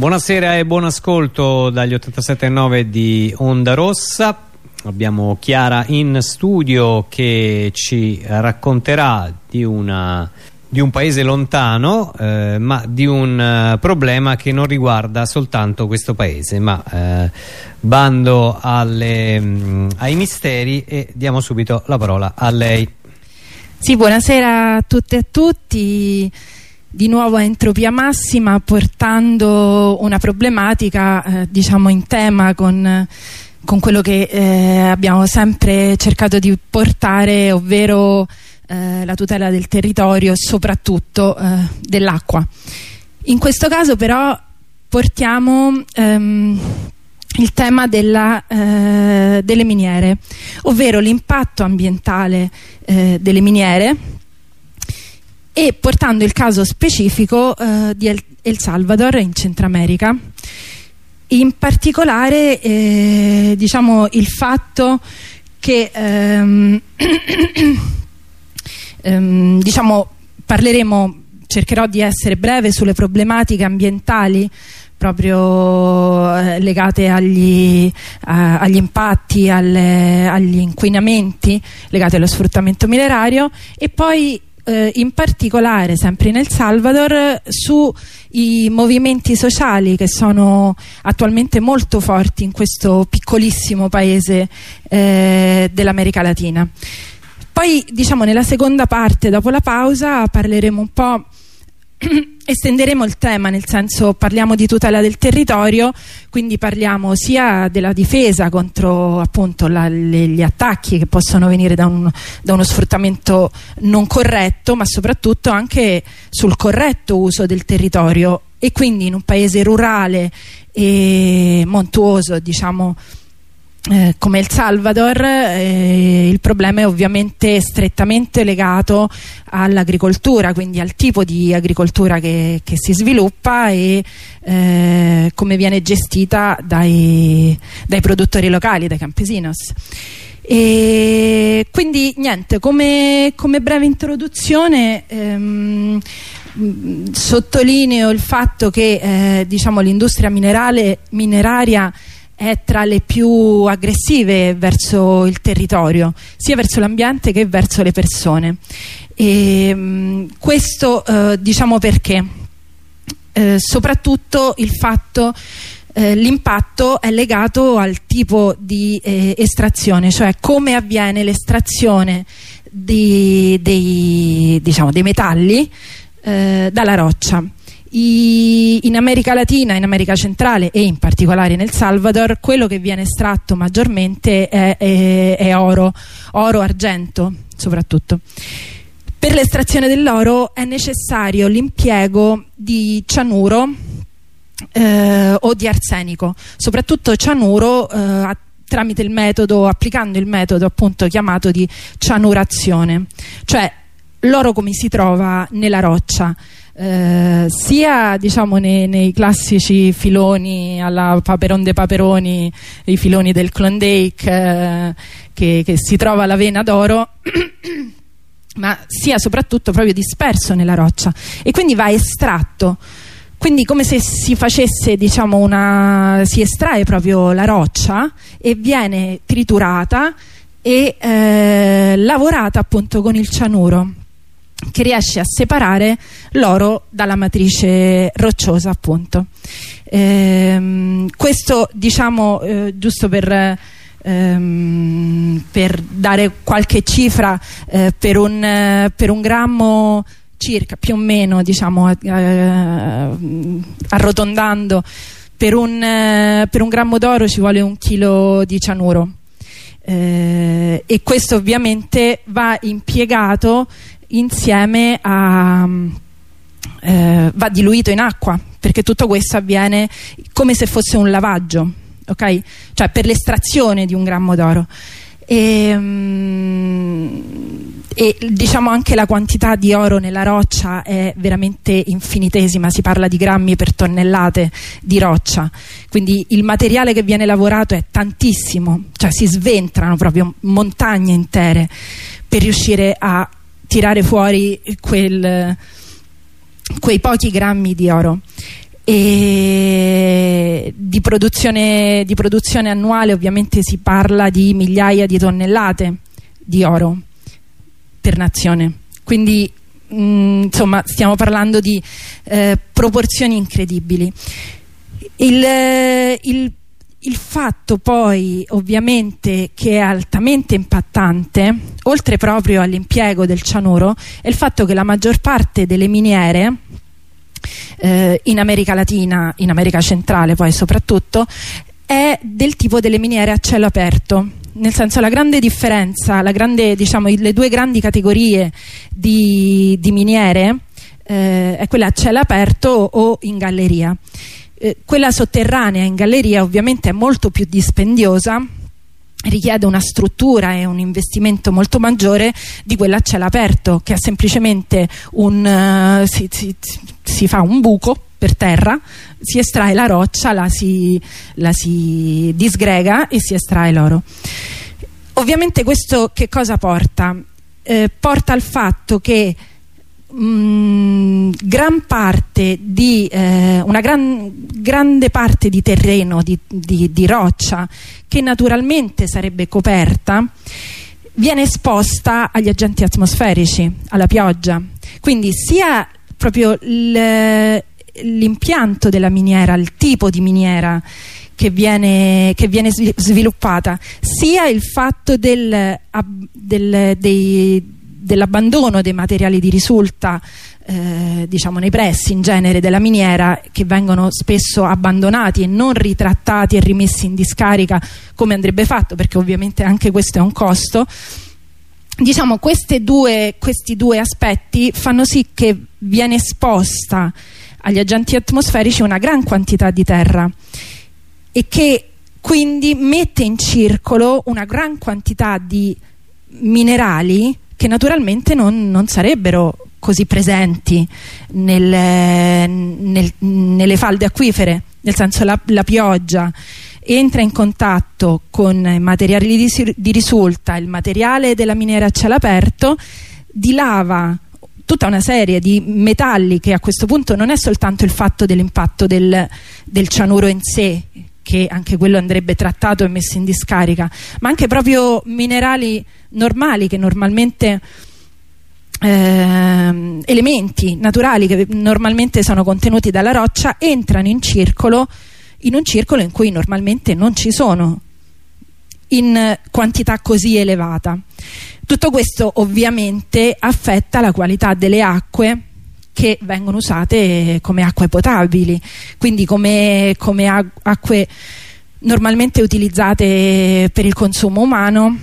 Buonasera e buon ascolto dagli 87.9 di Onda Rossa. Abbiamo Chiara in studio che ci racconterà di, una, di un paese lontano eh, ma di un uh, problema che non riguarda soltanto questo paese ma eh, bando alle, mh, mm, ai misteri e diamo subito la parola a lei. Sì, buonasera a tutte e a tutti di nuovo a entropia massima portando una problematica eh, diciamo in tema con, con quello che eh, abbiamo sempre cercato di portare ovvero eh, la tutela del territorio e soprattutto eh, dell'acqua. In questo caso però portiamo ehm, il tema della, eh, delle miniere ovvero l'impatto ambientale eh, delle miniere e portando il caso specifico eh, di El, Salvador in Centro America in particolare eh, diciamo il fatto che ehm, ehm, diciamo parleremo cercherò di essere breve sulle problematiche ambientali proprio eh, legate agli, a, agli impatti, alle, agli inquinamenti legati allo sfruttamento minerario. E poi eh, in particolare sempre in El Salvador sui movimenti sociali che sono attualmente molto forti in questo piccolissimo paese eh, dell'America Latina. Poi diciamo nella seconda parte dopo la pausa parleremo un po' estenderemo il tema, nel senso parliamo di tutela del territorio, quindi parliamo sia della difesa contro appunto la, le, gli attacchi che possono venire da, un, da, uno sfruttamento non corretto, ma soprattutto anche sul corretto uso del territorio. E quindi in un paese rurale e montuoso, diciamo, eh, come El Salvador eh, il problema è ovviamente strettamente legato all'agricoltura quindi al tipo di agricoltura che, che si sviluppa e eh, come viene gestita dai, dai, produttori locali, dai campesinos. E quindi niente come, come breve introduzione ehm, sottolineo il fatto che eh, diciamo, l'industria mineraria è tra le più aggressive verso il territorio, sia verso l'ambiente che verso le persone. E, mh, questo eh, diciamo perché? Eh, soprattutto il fatto eh, l'impatto è legato al tipo di eh, estrazione, cioè come avviene l'estrazione dei, diciamo, dei metalli eh, dalla roccia. I, in America Latina, in America Centrale e in particolare nel Salvador quello che viene estratto maggiormente è, è, è oro, oro, argento soprattutto. Per l'estrazione dell'oro è necessario l'impiego di cianuro eh, o di arsenico, soprattutto cianuro eh, tramite il metodo, applicando il metodo appunto chiamato di cianurazione, cioè l'oro come si trova nella roccia eh, sia diciamo nei, nei, classici filoni alla Paperon de Paperoni i filoni del Klondike eh, che, che si trova la vena d'oro ma sia soprattutto proprio disperso nella roccia. E quindi va estratto. Quindi come se si facesse diciamo una si estrae proprio la roccia e viene triturata e eh, lavorata appunto con il cianuro che riesce a separare l'oro dalla matrice rocciosa appunto. Ehm, questo diciamo eh, giusto per ehm, per dare qualche cifra eh, per, un, per un grammo circa più o meno diciamo eh, arrotondando per un, eh, per un grammo d'oro ci vuole un chilo di cianuro. Eh, e questo ovviamente va impiegato insieme a eh, va diluito in acqua perché tutto questo avviene come se fosse un lavaggio ok? Cioè per l'estrazione di un grammo d'oro. E, um, e, diciamo anche la quantità di oro nella roccia è veramente infinitesima, si parla di grammi per tonnellate di roccia, quindi il materiale che viene lavorato è tantissimo, cioè si sventrano proprio montagne intere per riuscire a tirare fuori quel, quei pochi grammi di oro. E di produzione, di produzione annuale ovviamente si parla di migliaia di tonnellate di oro per nazione. Quindi mh, mm, insomma stiamo parlando di eh, proporzioni incredibili. Il, il, il fatto poi ovviamente che è altamente impattante oltre proprio all'impiego del cianuro è il fatto che la maggior parte delle miniere eh, in America Latina, in America Centrale poi soprattutto, è del tipo delle miniere a cielo aperto nel senso la grande differenza, la grande, diciamo, le due grandi categorie di, di miniere eh, è quella a cielo aperto o in galleria. Eh, quella sotterranea in galleria ovviamente è molto più dispendiosa richiede una struttura e un investimento molto maggiore di quella a cielo aperto che è semplicemente un uh, si, si, si, fa un buco per terra si estrae la roccia la si, la si disgrega e si estrae l'oro ovviamente questo che cosa porta? Eh, porta al fatto che mh, mm, gran parte di eh, una gran, grande parte di terreno di, di, di roccia che naturalmente sarebbe coperta viene esposta agli agenti atmosferici alla pioggia. Quindi sia proprio l'impianto della miniera il tipo di miniera che viene, che viene sviluppata sia il fatto del, del, dei dell'abbandono dei materiali di risulta eh, diciamo nei pressi in genere della miniera che vengono spesso abbandonati e non ritrattati e rimessi in discarica come andrebbe fatto perché ovviamente anche questo è un costo. Diciamo due, questi due aspetti fanno sì che viene esposta agli agenti atmosferici una gran quantità di terra e che quindi mette in circolo una gran quantità di minerali che naturalmente non, non sarebbero così presenti nel, nel, nelle falde acquifere, nel senso la, la pioggia entra in contatto con materiali di, di risulta, il materiale della miniera a cielo aperto, dilava tutta una serie di metalli che a questo punto non è soltanto il fatto dell'impatto del, del cianuro in sé che anche quello andrebbe trattato e messo in discarica, ma anche proprio minerali normali che normalmente eh, elementi naturali che normalmente sono contenuti dalla roccia entrano in circolo in un circolo in cui normalmente non ci sono in quantità così elevata. Tutto questo ovviamente affetta la qualità delle acque che vengono usate come acque potabili, quindi come, come acque normalmente utilizzate per il consumo umano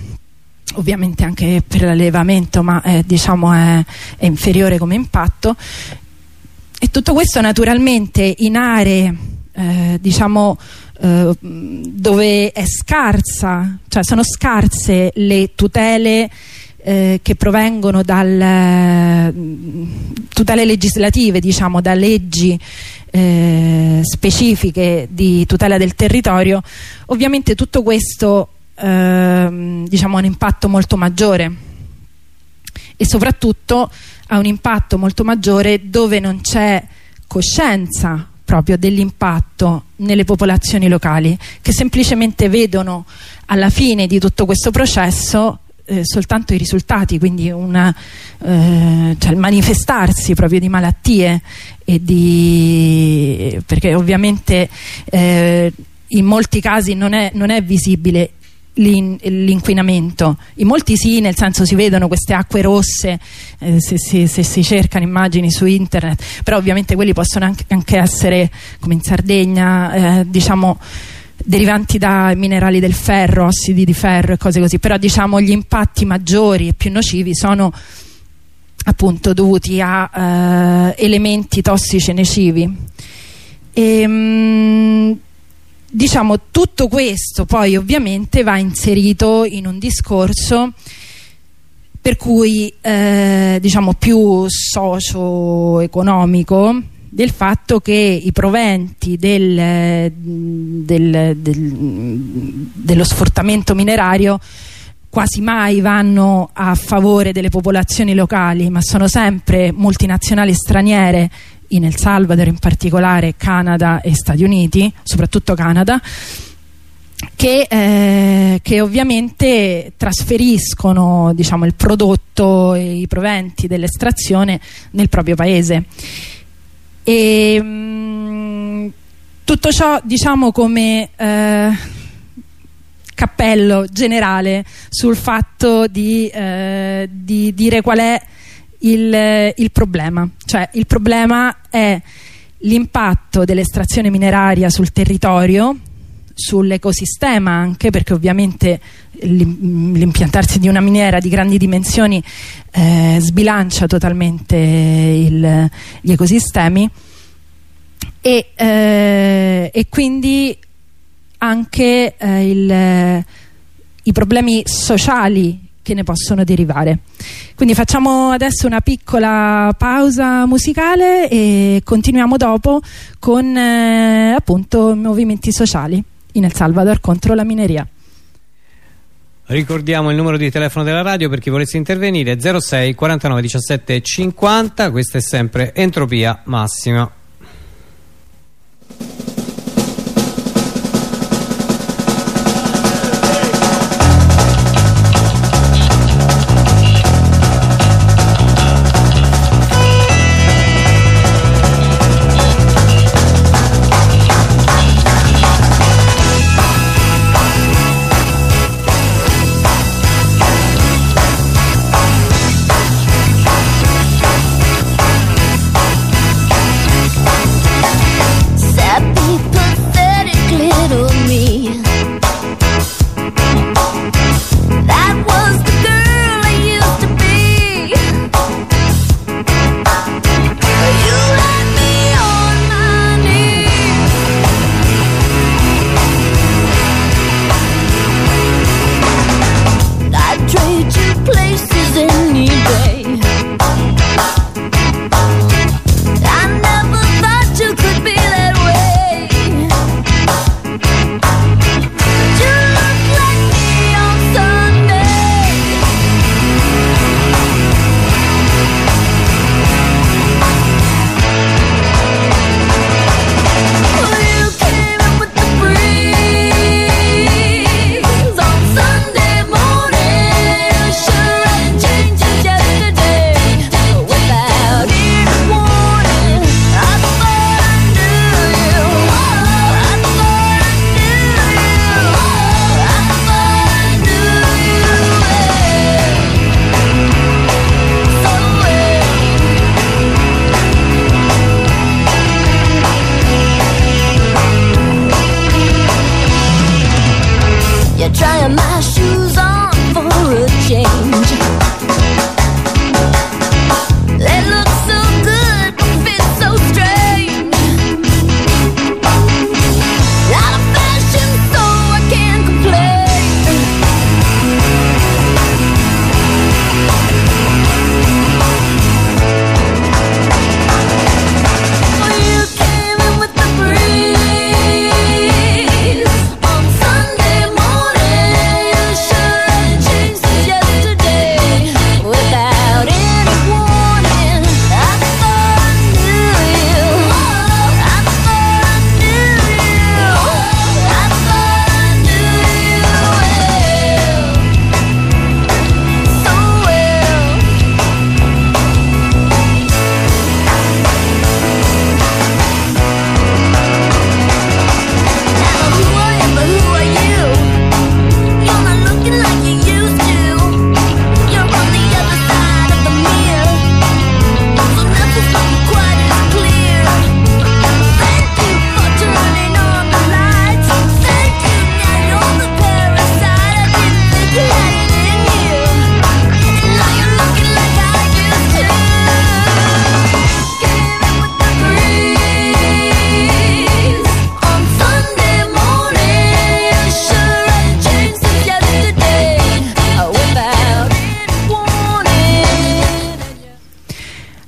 ovviamente anche per l'allevamento ma eh, diciamo è, è, inferiore come impatto. E tutto questo naturalmente in aree eh, diciamo eh, dove è scarsa cioè sono scarse le tutele eh, che provengono dal tutele legislative diciamo da leggi eh, specifiche di tutela del territorio ovviamente tutto questo eh, diciamo ha un impatto molto maggiore. E soprattutto ha un impatto molto maggiore dove non c'è coscienza proprio dell'impatto nelle popolazioni locali che semplicemente vedono alla fine di tutto questo processo eh, soltanto i risultati, quindi una, eh, cioè il manifestarsi proprio di malattie e di, perché ovviamente eh, in molti casi non è, non è visibile l'inquinamento. In molti sì nel senso si vedono queste acque rosse eh, se, se, se, si cercano immagini su internet però ovviamente quelli possono anche, anche essere come in Sardegna eh, diciamo derivanti da minerali del ferro, ossidi di ferro e cose così, però diciamo gli impatti maggiori e più nocivi sono appunto dovuti a eh, elementi tossici e nocivi. E, mh, diciamo tutto questo poi ovviamente va inserito in un discorso per cui eh, diciamo più socio-economico del fatto che i proventi del, del, del, dello sfruttamento minerario quasi mai vanno a favore delle popolazioni locali ma sono sempre multinazionali straniere in El Salvador in particolare Canada e Stati Uniti soprattutto Canada che, eh, che, ovviamente trasferiscono diciamo, il prodotto e i proventi dell'estrazione nel proprio paese e, mh, mm, tutto ciò diciamo come eh, cappello generale sul fatto di, eh, di dire qual è il, il problema. Cioè il problema è l'impatto dell'estrazione mineraria sul territorio sull'ecosistema anche perché ovviamente l'impiantarsi di una miniera di grandi dimensioni eh, sbilancia totalmente il, gli ecosistemi e, eh, e quindi anche eh, il, i problemi sociali che ne possono derivare. Quindi facciamo adesso una piccola pausa musicale e continuiamo dopo con eh, appunto movimenti sociali in El Salvador contro la mineria. Ricordiamo il numero di telefono della radio per chi volesse intervenire 06 49 17 50 questa è sempre Entropia Massima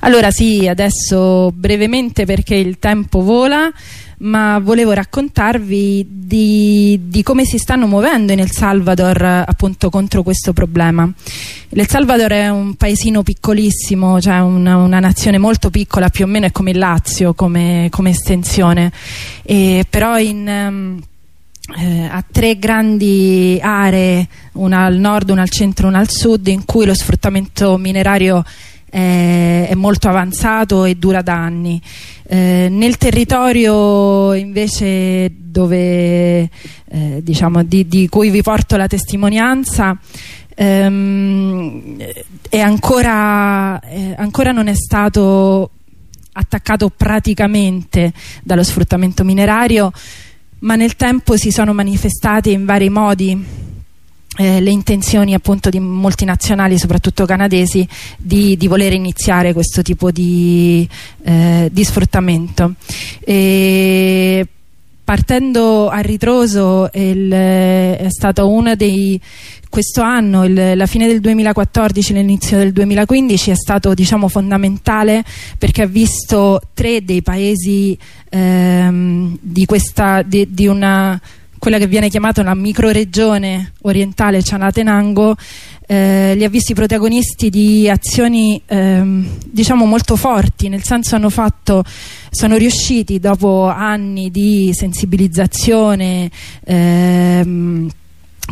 Allora sì, adesso brevemente perché il tempo vola, ma volevo raccontarvi di, di come si stanno muovendo in El Salvador appunto contro questo problema. El Salvador è un paesino piccolissimo, cioè una, una nazione molto piccola, più o meno è come il Lazio come, come estensione, e però in... Um, eh, ha tre grandi aree, una al nord, una al centro e una al sud, in cui lo sfruttamento minerario è, è molto avanzato e dura da anni. Eh, nel territorio invece dove, eh, diciamo, di, di, cui vi porto la testimonianza ehm, è ancora, eh, ancora non è stato attaccato praticamente dallo sfruttamento minerario ma nel tempo si sono manifestate in vari modi eh, le intenzioni appunto di multinazionali, soprattutto canadesi, di, di voler iniziare questo tipo di, eh, di sfruttamento. E partendo a ritroso il, è stato uno dei questo anno, il, la fine del 2014 l'inizio del 2015 è stato diciamo, fondamentale perché ha visto tre dei paesi ehm, di, questa, di, di una quella che viene chiamata una microregione orientale Cianatenango eh, li ha visti protagonisti di azioni ehm, diciamo molto forti nel senso hanno fatto sono riusciti dopo anni di sensibilizzazione ehm,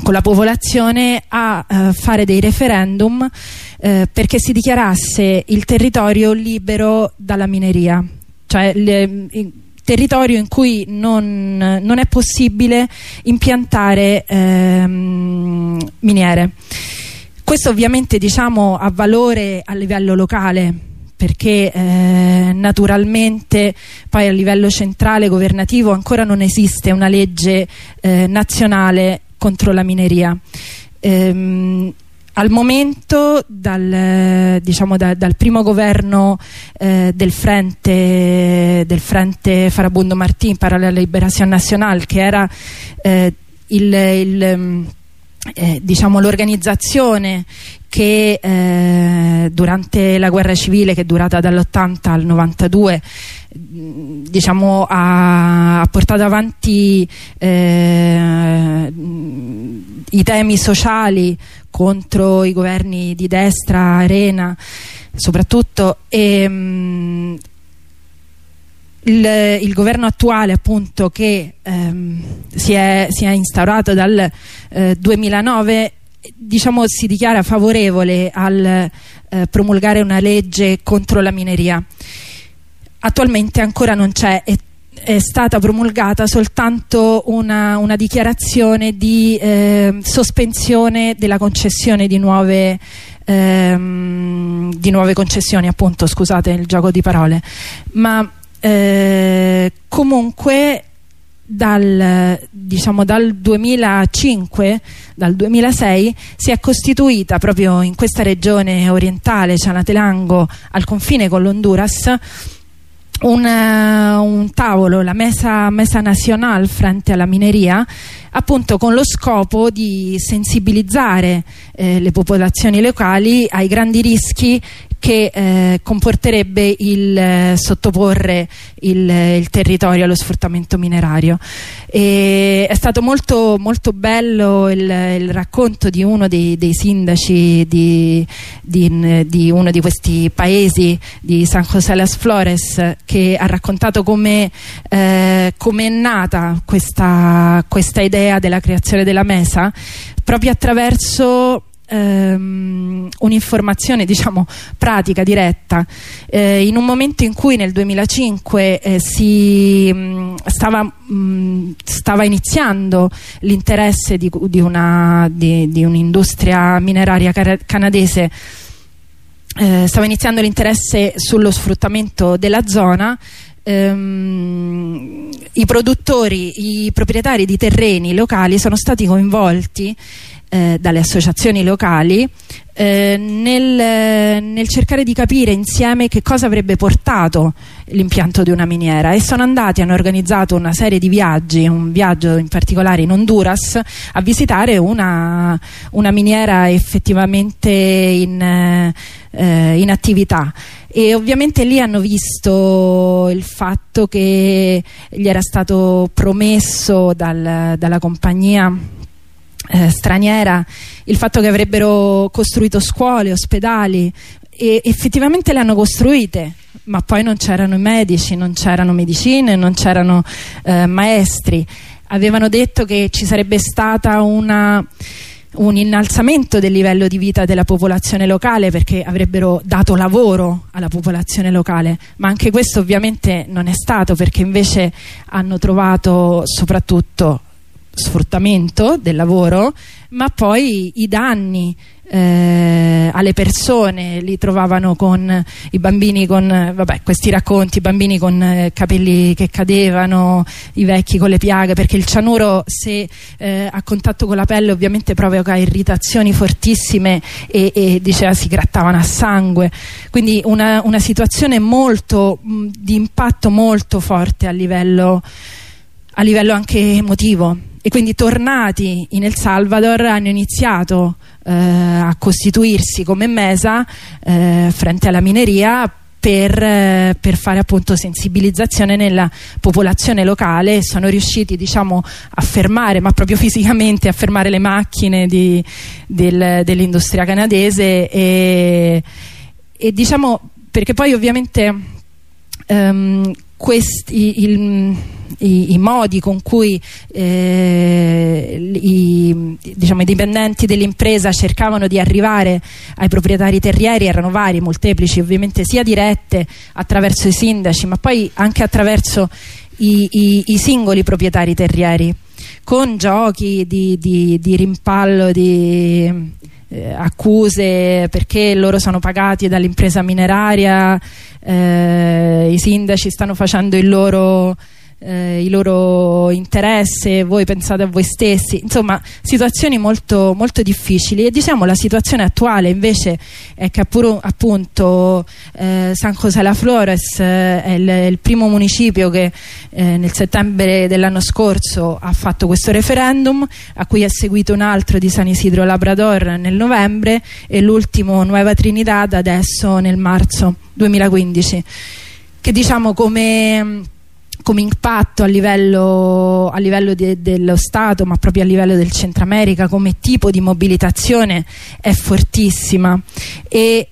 con la popolazione a eh, fare dei referendum eh, perché si dichiarasse il territorio libero dalla mineria. Cioè le, territorio in cui non, non è possibile impiantare ehm, miniere. Questo ovviamente diciamo, ha valore a livello locale perché eh, naturalmente poi a livello centrale governativo ancora non esiste una legge eh, nazionale contro la mineria. Ehm, al momento dal, diciamo da, dal primo governo eh, del Frente del Frente Farabundo Martín para la Liberación Nacional che era eh, il eh, diciamo l'organizzazione che eh, durante la guerra civile che è durata dall'80 al 92 diciamo ha, ha portato avanti eh, i temi sociali contro i governi di destra, Arena soprattutto e, mh, il, il, governo attuale appunto che ehm, si, è, si, è, instaurato dal eh, 2009 diciamo si dichiara favorevole al eh, promulgare una legge contro la mineria. Attualmente ancora non c'è e è stata promulgata soltanto una, una dichiarazione di eh, sospensione della concessione di nuove, ehm, di nuove concessioni appunto scusate il gioco di parole. Ma eh, comunque dal, diciamo, dal 2005 dal 2006 si è costituita proprio in questa regione orientale Cianatelango al confine con l'Honduras un, uh, un, tavolo, la Mesa, Mesa Nacional frente alla mineria appunto con lo scopo di sensibilizzare eh, le popolazioni locali ai grandi rischi che eh, comporterebbe il eh, sottoporre il, il, territorio allo sfruttamento minerario. E è stato molto, molto bello il, il, racconto di uno dei, dei sindaci di, di, di, uno di questi paesi, di San José Las Flores, che ha raccontato come eh, com è nata questa, questa idea della creazione della mesa proprio attraverso ehm, un'informazione diciamo pratica, diretta. Eh, in un momento in cui nel 2005 eh, si mh, mm, stava, mh, mm, stava, iniziando l'interesse di, di un'industria un mineraria canadese eh, stava iniziando l'interesse sullo sfruttamento della zona ehm, i produttori, i proprietari di terreni locali sono stati coinvolti eh, dalle associazioni locali eh, nel, nel, cercare di capire insieme che cosa avrebbe portato l'impianto di una miniera. E sono andati, hanno organizzato una serie di viaggi, un viaggio in particolare in Honduras a visitare una, una miniera effettivamente in, eh, in attività. E ovviamente lì hanno visto il fatto che gli era stato promesso dal, dalla compagnia eh, straniera il fatto che avrebbero costruito scuole, ospedali e effettivamente le hanno costruite ma poi non c'erano i medici, non c'erano medicine, non c'erano eh, maestri. Avevano detto che ci sarebbe stata una un innalzamento del livello di vita della popolazione locale perché avrebbero dato lavoro alla popolazione locale. Ma anche questo ovviamente non è stato perché invece hanno trovato soprattutto sfruttamento del lavoro ma poi i danni eh, alle persone li trovavano con i bambini con vabbè, questi racconti, i bambini con eh, capelli che cadevano, i vecchi con le piaghe perché il cianuro se eh, a contatto con la pelle ovviamente provoca irritazioni fortissime e, e diceva si grattavano a sangue quindi una, una situazione molto mh, di impatto molto forte a livello, a livello anche emotivo e quindi tornati in El Salvador hanno iniziato eh, a costituirsi come mesa eh, frente alla mineria per, eh, per, fare appunto sensibilizzazione nella popolazione locale sono riusciti diciamo a fermare ma proprio fisicamente a fermare le macchine di, del, dell'industria canadese e, e, diciamo perché poi ovviamente um, questi, il, i, i, modi con cui eh, i, diciamo, i, dipendenti dell'impresa cercavano di arrivare ai proprietari terrieri erano vari, molteplici, ovviamente sia dirette attraverso i sindaci ma poi anche attraverso i, i singoli proprietari terrieri con giochi di, di, di rimpallo di eh, accuse perché loro sono pagati dall'impresa mineraria eh, i sindaci stanno facendo il loro eh, i loro interessi, voi pensate a voi stessi, insomma situazioni molto, molto difficili. E diciamo la situazione attuale invece è che appunto eh, San José La Flores eh, è il, il, primo municipio che eh, nel settembre dell'anno scorso ha fatto questo referendum a cui è seguito un altro di San Isidro Labrador nel novembre e l'ultimo Nueva Trinidad adesso nel marzo 2015 che diciamo come come impatto a livello, a livello de, dello Stato ma proprio a livello del Centro America come tipo di mobilitazione è fortissima. E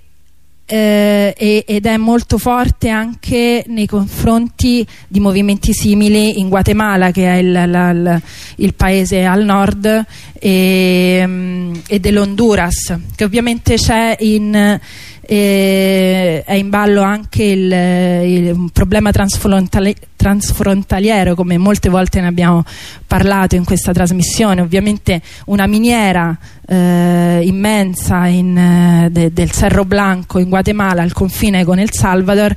eh, ed è molto forte anche nei confronti di movimenti simili in Guatemala che è il, la, il, il paese al nord e, mm, e dell'Honduras che ovviamente c'è in e è in ballo anche il, il problema transfrontali transfrontaliero come molte volte ne abbiamo parlato in questa trasmissione. Ovviamente una miniera eh, immensa in, eh, de, del Cerro Blanco in Guatemala al confine con El Salvador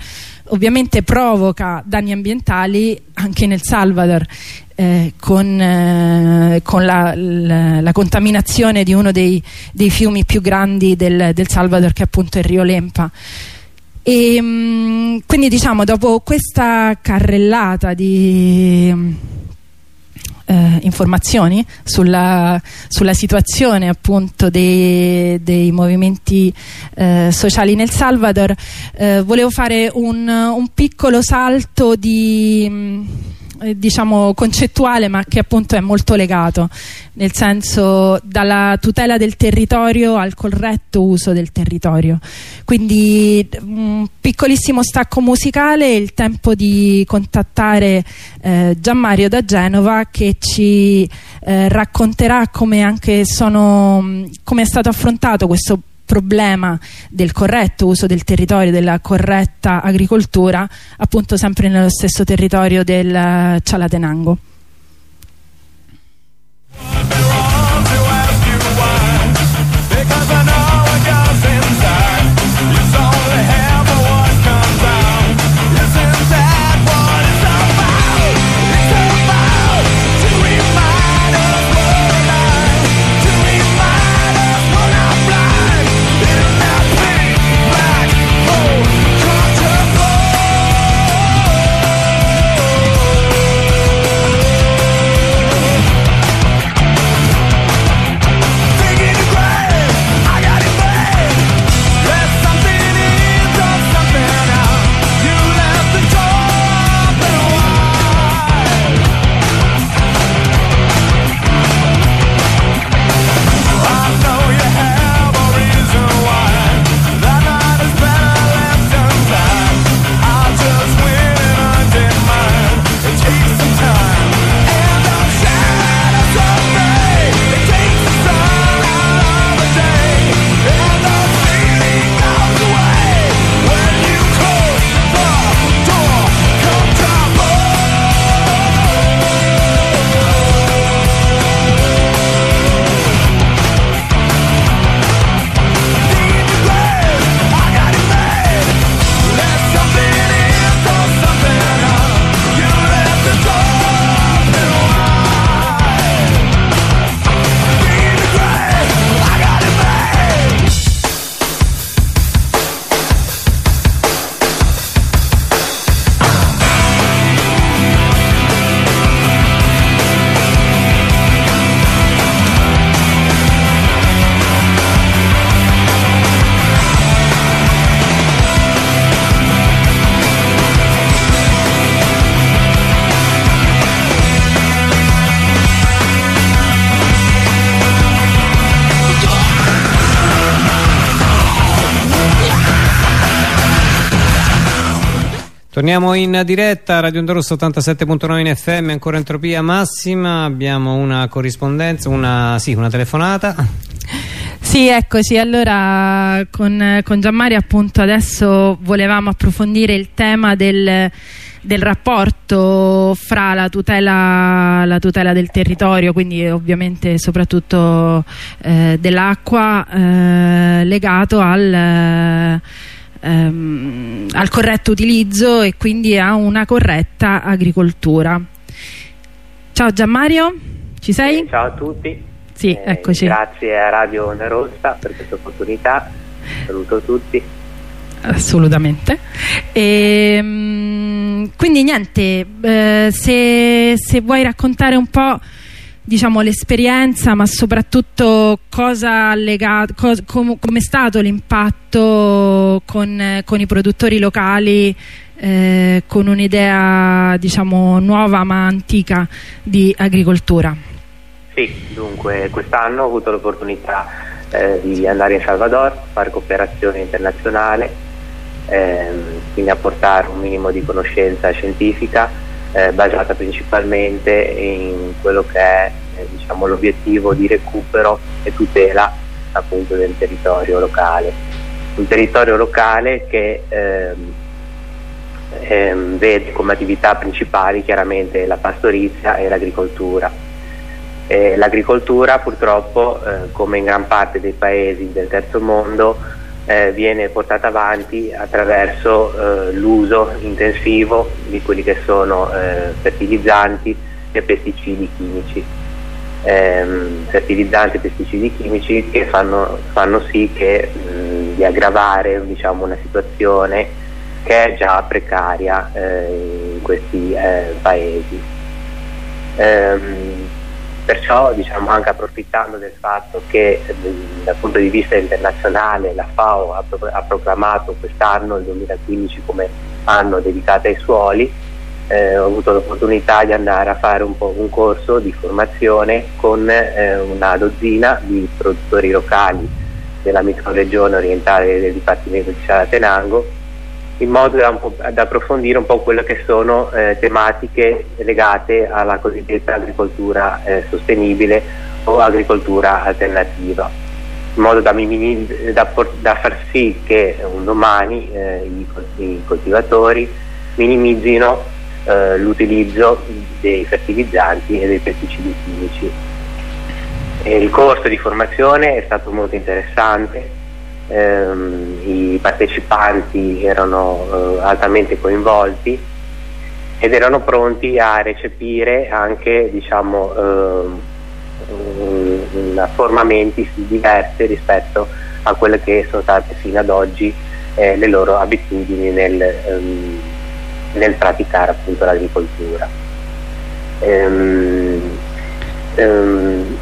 ovviamente provoca danni ambientali anche nel Salvador eh, con, eh, con la, la, la, contaminazione di uno dei, dei fiumi più grandi del, del, Salvador che appunto è il Rio Lempa. E, mh, mm, quindi diciamo dopo questa carrellata di eh, informazioni sulla, sulla, situazione appunto dei, dei movimenti eh, sociali nel Salvador eh, volevo fare un, un piccolo salto di eh, diciamo concettuale ma che appunto è molto legato. Nel senso dalla tutela del territorio al corretto uso del territorio. Quindi un piccolissimo stacco musicale il tempo di contattare eh, Gianmario da Genova che ci eh, racconterà come anche sono come è stato affrontato questo problema del corretto uso del territorio, della corretta agricoltura, appunto sempre nello stesso territorio del Cialatenango. Torniamo in diretta, Radio Onda Rosso 87.9 in FM, ancora entropia massima, abbiamo una corrispondenza, una, sì, una telefonata. Sì, eccoci, allora con, con Gianmari appunto adesso volevamo approfondire il tema del, del rapporto fra la tutela, la tutela, del territorio, quindi ovviamente soprattutto eh, dell'acqua, eh, legato al ehm, al corretto utilizzo e quindi a una corretta agricoltura. Ciao Gianmario, ci sei? ciao a tutti. Sì, eh, eccoci. Grazie a Radio Onda Rossa per questa opportunità. Saluto tutti. Assolutamente. E, ehm, quindi niente, eh, se, se vuoi raccontare un po' diciamo, l'esperienza, ma soprattutto cosa legato, cos, com, come è stato l'impatto con, con, i produttori locali eh, con un'idea diciamo, nuova ma antica di agricoltura. Sì, dunque quest'anno ho avuto l'opportunità eh, di andare in Salvador, fare cooperazione internazionale, ehm, quindi apportare un minimo di conoscenza scientifica eh, basata principalmente in quello che è eh, diciamo, l'obiettivo di recupero e tutela appunto del territorio locale. Un territorio locale che ehm, ehm, vede come attività principali chiaramente la pastorizia e l'agricoltura. l'agricoltura purtroppo, eh, come in gran parte dei paesi del terzo mondo, eh, viene portata avanti attraverso eh, l'uso intensivo di quelli che sono eh, fertilizzanti e pesticidi chimici. Ehm, fertilizzanti e pesticidi chimici che fanno, fanno sì che, mh, di aggravare diciamo, una situazione che è già precaria eh, in questi eh, paesi. Ehm, Perciò diciamo, anche approfittando del fatto che eh, dal punto di vista internazionale la FAO ha, pro ha proclamato quest'anno, il 2015, come anno dedicato ai suoli, eh, ho avuto l'opportunità di andare a fare un, un corso di formazione con eh, una dozzina di produttori locali della microregione orientale del Dipartimento di Salatenango in modo da, da, approfondire un po' quelle che sono eh, tematiche legate alla cosiddetta agricoltura eh, sostenibile o agricoltura alternativa, in modo da, da, da far sì che un domani eh, i, i, coltivatori minimizzino eh, l'utilizzo dei fertilizzanti e dei pesticidi chimici. E il corso di formazione è stato molto interessante, ehm, i partecipanti erano eh, altamente coinvolti ed erano pronti a recepire anche diciamo, eh, formamenti diversi rispetto a quelle che sono state fino ad oggi eh, le loro abitudini nel, ehm, nel praticare appunto l'agricoltura. Ehm, ehm,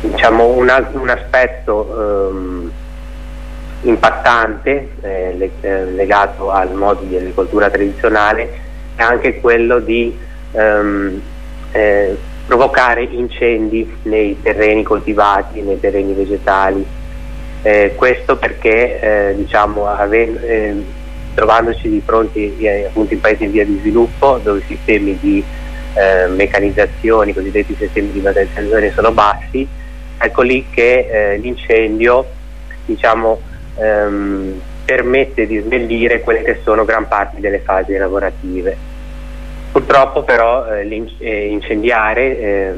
diciamo una, un aspetto ehm, impattante eh, eh, legato al modo di agricoltura tradizionale è anche quello di ehm, eh, provocare incendi nei terreni coltivati, nei terreni vegetali. Eh, questo perché eh, diciamo, eh, trovandoci di fronte appunto in paesi in via di sviluppo dove i sistemi di meccanizzazione, i cosiddetti sistemi di meccanizzazione sono bassi, ecco lì che l'incendio diciamo, ehm, permette di snellire quelle che sono gran parte delle fasi lavorative. Purtroppo però eh, eh incendiare eh,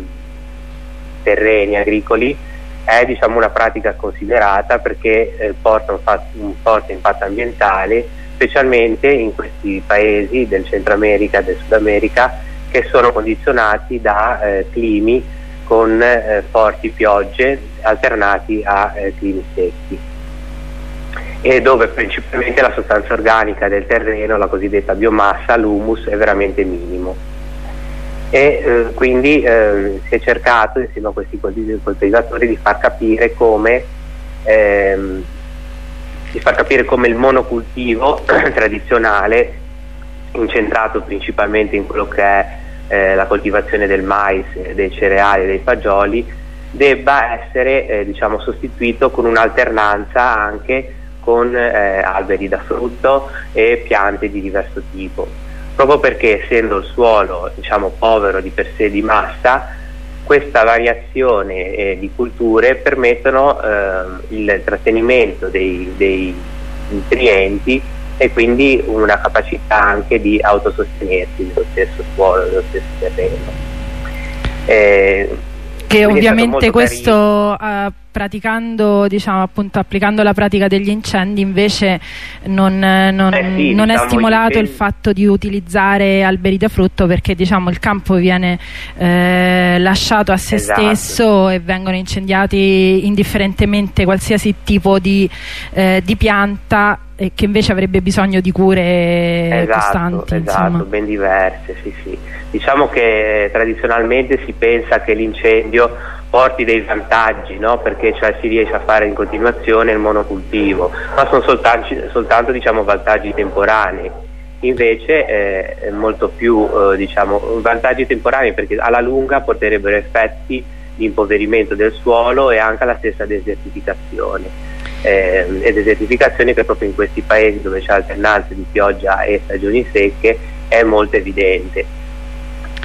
terreni agricoli è diciamo, una pratica considerata perché eh, porta un, un, forte impatto ambientale, specialmente in questi paesi del Centro America e del Sud America che sono condizionati da eh, climi con eh, forti piogge alternati a climi secchi e dove principalmente la sostanza organica del terreno, la cosiddetta biomassa, l'humus, è veramente minimo. E eh, quindi eh, si è cercato insieme a questi coltivatori di far capire come, ehm, far capire come il monocultivo tradizionale, incentrato principalmente in quello che è eh, la coltivazione del mais, dei cereali e dei fagioli, debba essere eh, diciamo, sostituito con un'alternanza anche con eh, alberi da frutto e piante di diverso tipo. proprio perché essendo il suolo diciamo, povero di per sé di massa, questa variazione eh, di culture permettono eh, il trattenimento dei, dei, nutrienti e quindi una capacità anche di autosostenersi nello stesso suolo, nello stesso terreno. Eh, che ovviamente questo uh, praticando, diciamo, appunto, applicando la pratica degli incendi invece non, non, eh sì, non diciamo è stimolato il fatto di utilizzare alberi da frutto perché diciamo, il campo viene eh, lasciato a se esatto. stesso e vengono incendiati indifferentemente qualsiasi tipo di, eh, di pianta che invece avrebbe bisogno di cure esatto, costanti. Esatto, insomma. ben diverse, sì, sì. Diciamo che tradizionalmente si pensa che l'incendio porti dei vantaggi, no? perché cioè, si riesce a fare in continuazione il monocultivo, ma sono soltanto, soltanto diciamo, vantaggi temporanei. Invece eh, è molto più eh, diciamo, vantaggi temporanei perché alla lunga porterebbero effetti di impoverimento del suolo e anche alla stessa desertificazione. Eh, e desertificazione che proprio in questi paesi dove c'è alternanza di pioggia e stagioni secche è molto evidente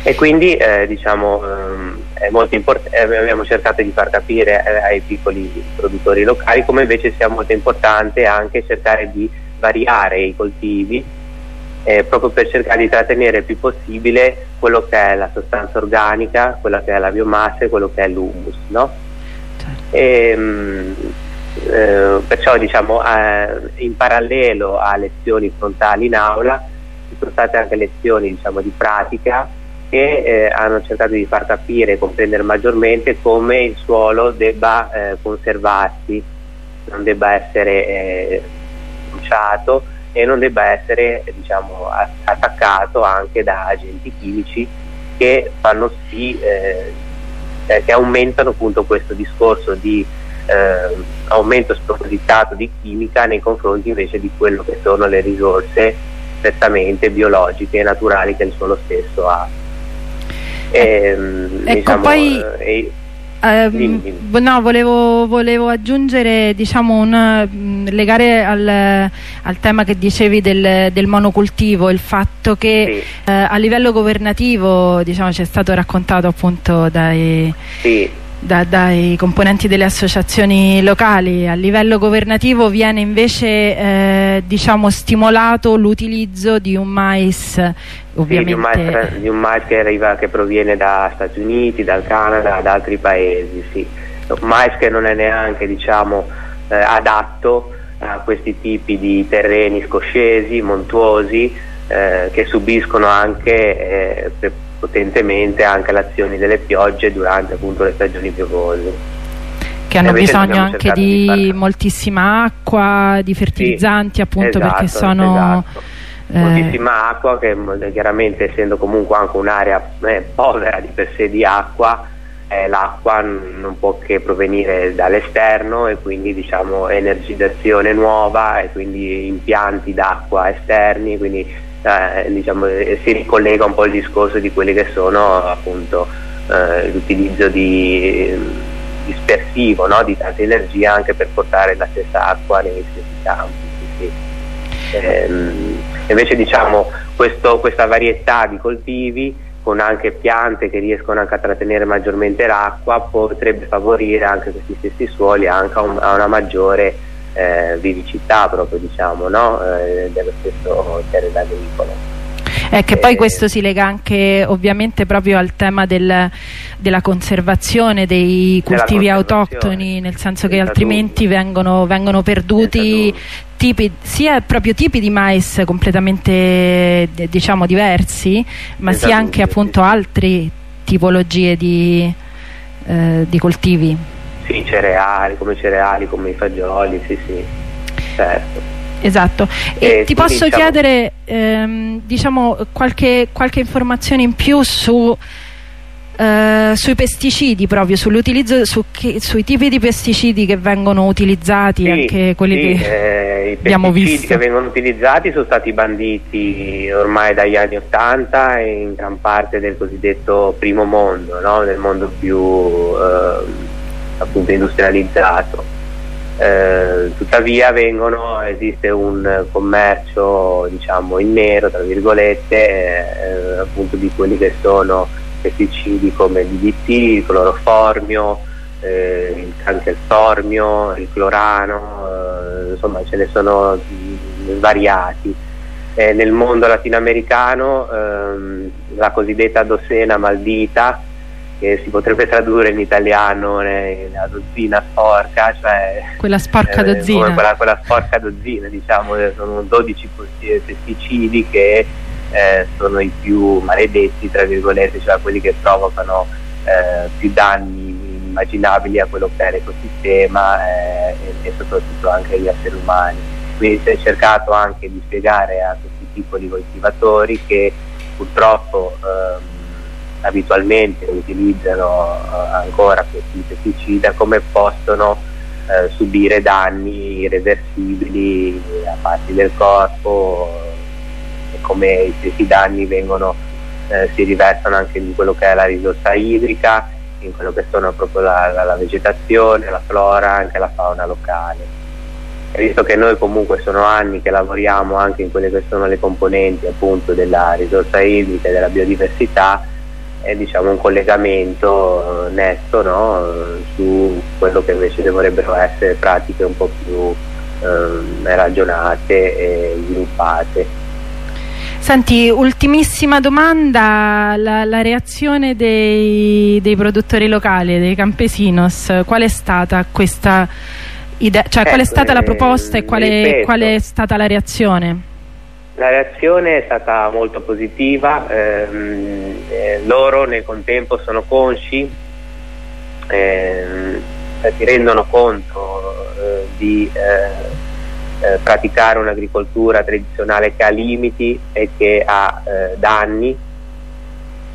e quindi eh, diciamo, ehm, eh, abbiamo cercato di far capire eh, ai piccoli produttori locali come invece sia molto importante anche cercare di variare i coltivi eh, proprio per cercare di trattenere il più possibile quello che è la sostanza organica, quella che è la biomassa e quello che è l'humus. No? Certo. E, mh, eh, perciò diciamo, eh, in parallelo a lezioni frontali in aula ci sono state anche lezioni diciamo, di pratica che eh, hanno cercato di far capire e comprendere maggiormente come il suolo debba eh, conservarsi, non debba essere eh, bruciato e non debba essere diciamo, attaccato anche da agenti chimici che fanno sì eh, che aumentano appunto questo discorso di eh, aumento spropositato di chimica nei confronti invece di quello che sono le risorse strettamente biologiche e naturali che il suolo stesso ha. Ehm, ecco, diciamo, poi... Eh, Um, no, volevo, volevo, aggiungere, diciamo, una, mm, legare al, al, tema che dicevi del, del monocultivo, il fatto che sì. uh, a livello governativo diciamo, ci è stato raccontato appunto dai, sì da, dai componenti delle associazioni locali. A livello governativo viene invece eh, diciamo, stimolato l'utilizzo di un mais Ovviamente... Sì, di, un mais, di un mais che, arriva, che proviene da Stati Uniti, dal Canada, da altri paesi, sì. Un mais che non è neanche diciamo, eh, adatto a questi tipi di terreni scoscesi, montuosi, eh, che subiscono anche eh, potentemente anche l'azione delle piogge durante appunto le stagioni piovose che hanno bisogno anche di, di moltissima acqua, di fertilizzanti sì, appunto esatto, perché sono esatto. eh... moltissima acqua che chiaramente essendo comunque anche un'area eh, povera di per sé di acqua eh, l'acqua non può che provenire dall'esterno e quindi diciamo energizzazione nuova e quindi impianti d'acqua esterni quindi eh, diciamo, eh, si ricollega un po' il discorso di quelli che sono appunto eh, l'utilizzo di, dispersivo no? di tanta energia anche per portare la stessa acqua nei stessi campi. Sì. Ehm, invece diciamo questo, questa varietà di coltivi con anche piante che riescono anche a trattenere maggiormente l'acqua potrebbe favorire anche questi stessi suoli anche a, un, a una maggiore eh, vivicità proprio diciamo no? eh, dello stesso terreno agricolo. È che poi questo si lega anche ovviamente proprio al tema del, della conservazione dei cultivi autoctoni, nel senso che altrimenti vengono, vengono perduti tipi, sia proprio tipi di mais completamente diciamo diversi, ma sia anche appunto altre tipologie di, eh, di coltivi. Sì, cereali, come cereali, come i fagioli, sì, sì, certo. Esatto, e, e ti posso diciamo... chiedere ehm, diciamo, qualche, qualche, informazione in più su, eh, sui pesticidi proprio, sull'utilizzo, su sui tipi di pesticidi che vengono utilizzati, sì, anche quelli sì, che eh, abbiamo visto. I pesticidi che vengono utilizzati sono stati banditi ormai dagli anni 80 in gran parte del cosiddetto primo mondo, no? nel mondo più eh, appunto industrializzato Eh, tuttavia vengono, esiste un commercio diciamo in nero tra virgolette eh, appunto di quelli che sono pesticidi come il DDT, il cloroformio, eh, anche il sormio, il clorano, eh, insomma ce ne sono svariati. nel mondo latinoamericano ehm, la cosiddetta dossena maldita che si potrebbe tradurre in italiano la dozzina sporca, cioè quella sporca eh, dozzina. Quella, quella, sporca dozzina, diciamo, eh, sono 12 pesticidi che eh, sono i più maledetti, tra virgolette, cioè quelli che provocano eh, più danni immaginabili a quello che è l'ecosistema eh, e, e, soprattutto anche agli esseri umani. Quindi si è cercato anche di spiegare a questi piccoli coltivatori che purtroppo ehm, abitualmente utilizzano eh, ancora questi pesticidi come possono eh, subire danni irreversibili a parti del corpo e come questi danni vengono, eh, si riversano anche in quello che è la risorsa idrica, in quello che sono proprio la, la, la vegetazione, la flora, anche la fauna locale. Visto che noi comunque sono anni che lavoriamo anche in quelle che sono le componenti appunto della risorsa idrica e della biodiversità, è diciamo, un collegamento netto no? su quello che invece dovrebbero essere pratiche un po' più eh, ragionate e sviluppate. Senti, ultimissima domanda, la, la reazione dei, dei, produttori locali, dei campesinos, qual è stata questa idea, cioè eh, qual è ecco, stata la proposta e qual è, qual è stata la reazione? La reazione è stata molto positiva, ehm, eh, loro nel contempo sono consci, ehm, si rendono conto eh, di eh, eh praticare un'agricoltura tradizionale che ha limiti e che ha eh, danni.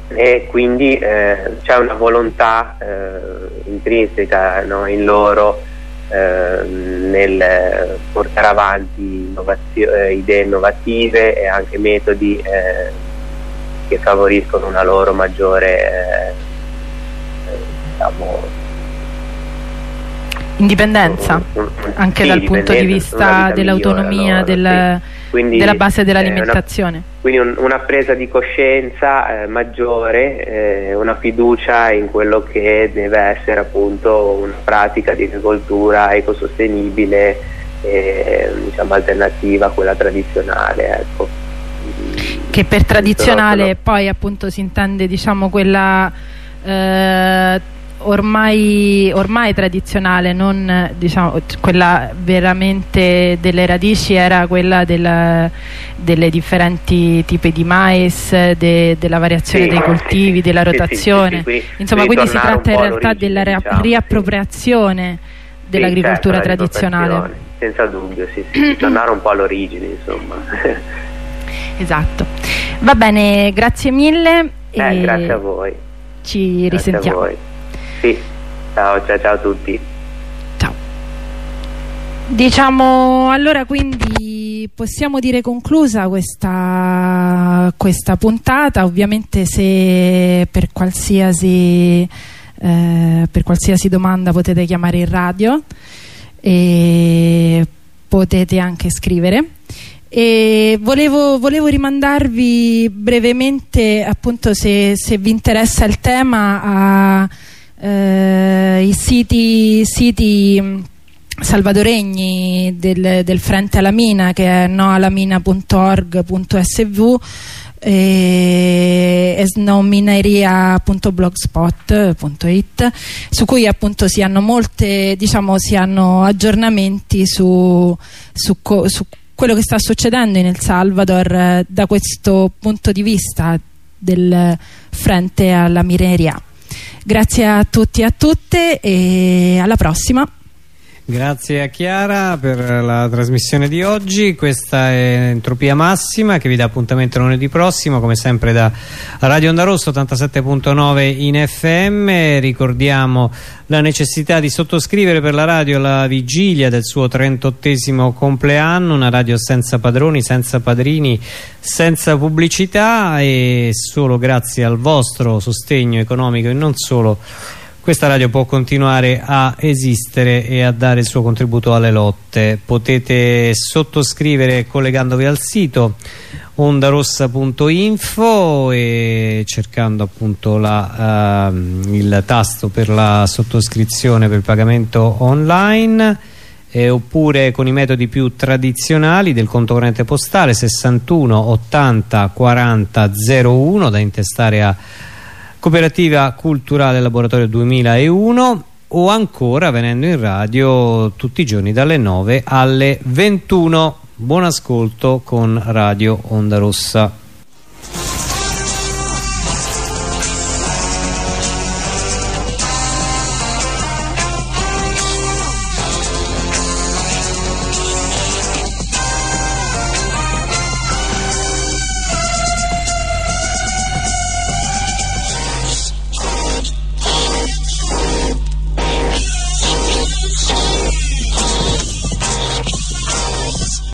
E quindi eh, c'è una volontà intrinseca no, in loro Ehm, nel portare avanti innovazio eh, idee innovative e anche metodi eh, che favoriscono una loro maggiore eh, diciamo, indipendenza un, un, anche sì, dal punto di vista dell'autonomia del, quindi, della base dell'alimentazione. quindi un, una presa di coscienza eh, maggiore, eh, una fiducia in quello che deve essere appunto una pratica di agricoltura ecosostenibile e diciamo, alternativa a quella tradizionale. Ecco. Che per tradizionale poi appunto si intende diciamo quella eh, ormai, ormai tradizionale, non diciamo, quella veramente delle radici era quella della, delle differenti tipi di mais, de, della variazione sì, dei coltivi, sì, della rotazione. Sì, qui, Insomma, quindi si tratta in realtà della diciamo, riappropriazione dell'agricoltura certo, tradizionale. Senza dubbio, sì, sì, tornare un po' all'origine, insomma. esatto. Va bene, grazie mille. Eh, grazie a voi. Ci grazie risentiamo. Sì, ciao, ciao, ciao a tutti. Ciao. Diciamo, allora quindi possiamo dire conclusa questa, questa puntata, ovviamente se per qualsiasi, eh, per qualsiasi domanda potete chiamare in radio e potete anche scrivere e volevo, volevo, rimandarvi brevemente appunto se, se vi interessa il tema a eh, i siti, siti mm, salvadoregni del, del Frente alla Mina che è noalamina.org.sv e snowmineria.blogspot.it su cui appunto si hanno molte diciamo si hanno aggiornamenti su, su, su quello che sta succedendo in El Salvador eh, da questo punto di vista del frente alla mineria Grazie a tutti e a tutte e alla prossima. Grazie a Chiara per la trasmissione di oggi, questa è Entropia Massima che vi dà appuntamento lunedì prossimo come sempre da Radio Onda Rosso 87.9 in FM, ricordiamo la necessità di sottoscrivere per la radio la vigilia del suo 38esimo compleanno, una radio senza padroni, senza padrini, senza pubblicità e solo grazie al vostro sostegno economico e non solo questa radio può continuare a esistere e a dare il suo contributo alle lotte. Potete sottoscrivere collegandovi al sito ondarossa.info e cercando appunto la, uh, il tasto per la sottoscrizione per il pagamento online eh, oppure con i metodi più tradizionali del conto corrente postale 61 80 40 01 da intestare a Cooperativa Culturale Laboratorio 2001 o ancora venendo in radio tutti i giorni dalle 9 alle 21. Buon ascolto con Radio Onda Rossa.